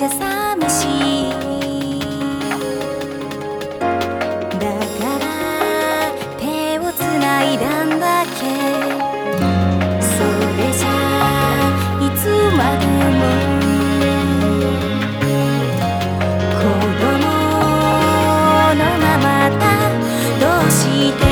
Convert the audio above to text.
ちゃ寂しいだから手をつないだんだけ。それじゃいつまでも子供のままだ。どうして